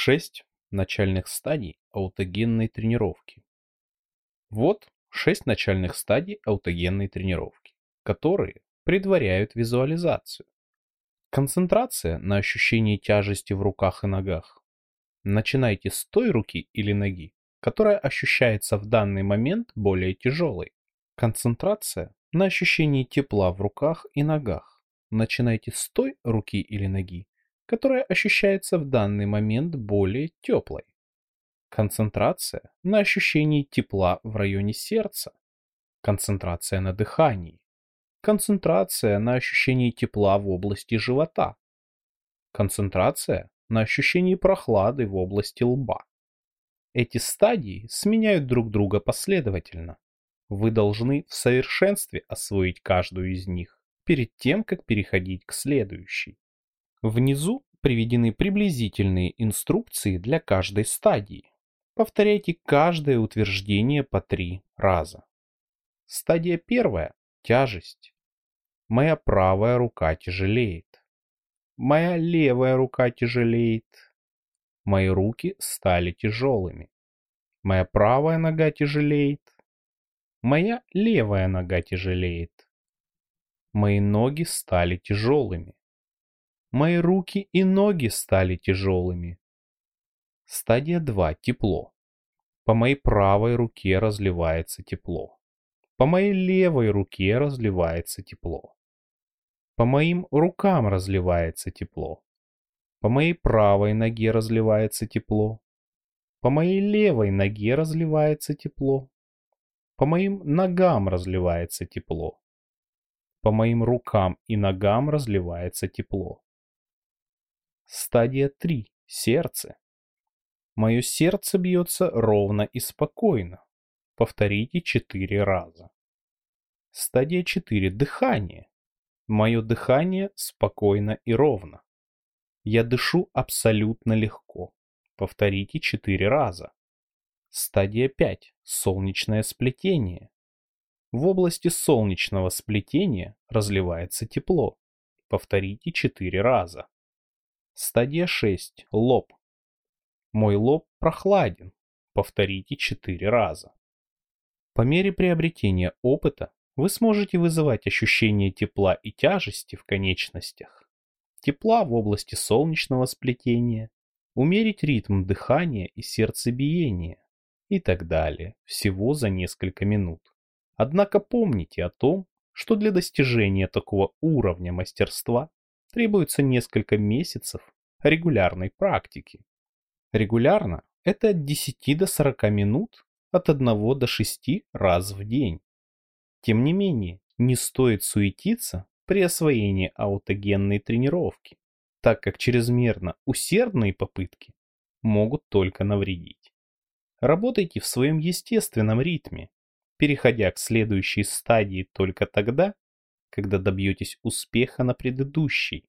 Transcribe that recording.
Шесть начальных стадий аутогенной тренировки. Вот шесть начальных стадий аутогенной тренировки, которые предваряют визуализацию. Концентрация на ощущении тяжести в руках и ногах. Начинайте с той руки или ноги, которая ощущается в данный момент более тяжелой. Концентрация на ощущении тепла в руках и ногах. Начинайте с той руки или ноги, которая ощущается в данный момент более теплой. Концентрация на ощущении тепла в районе сердца. Концентрация на дыхании. Концентрация на ощущении тепла в области живота. Концентрация на ощущении прохлады в области лба. Эти стадии сменяют друг друга последовательно. Вы должны в совершенстве освоить каждую из них перед тем, как переходить к следующей. Внизу приведены приблизительные инструкции для каждой стадии. Повторяйте каждое утверждение по три раза. Стадия первая – тяжесть. Моя правая рука тяжелеет. Моя левая рука тяжелеет. Мои руки стали тяжелыми. Моя правая нога тяжелеет. Моя левая нога тяжелеет. Мои ноги стали тяжелыми. Мои руки и ноги стали тяжелыми. Стадия 2. Тепло. По моей правой руке разливается тепло. По моей левой руке разливается тепло. По моим рукам разливается тепло. По моей правой ноге разливается тепло. По моей левой ноге разливается тепло. По моим ногам разливается тепло. По моим рукам и ногам разливается тепло. Стадия 3. Сердце. Мое сердце бьется ровно и спокойно. Повторите 4 раза. Стадия 4. Дыхание. Мое дыхание спокойно и ровно. Я дышу абсолютно легко. Повторите 4 раза. Стадия 5. Солнечное сплетение. В области солнечного сплетения разливается тепло. Повторите 4 раза. Стадия 6. Лоб. Мой лоб прохладен. Повторите 4 раза. По мере приобретения опыта вы сможете вызывать ощущение тепла и тяжести в конечностях, тепла в области солнечного сплетения, умерить ритм дыхания и сердцебиения и так далее, всего за несколько минут. Однако помните о том, что для достижения такого уровня мастерства требуется несколько месяцев регулярной практики. Регулярно – это от 10 до 40 минут, от 1 до 6 раз в день. Тем не менее, не стоит суетиться при освоении аутогенной тренировки, так как чрезмерно усердные попытки могут только навредить. Работайте в своем естественном ритме, переходя к следующей стадии только тогда, когда добьетесь успеха на предыдущей.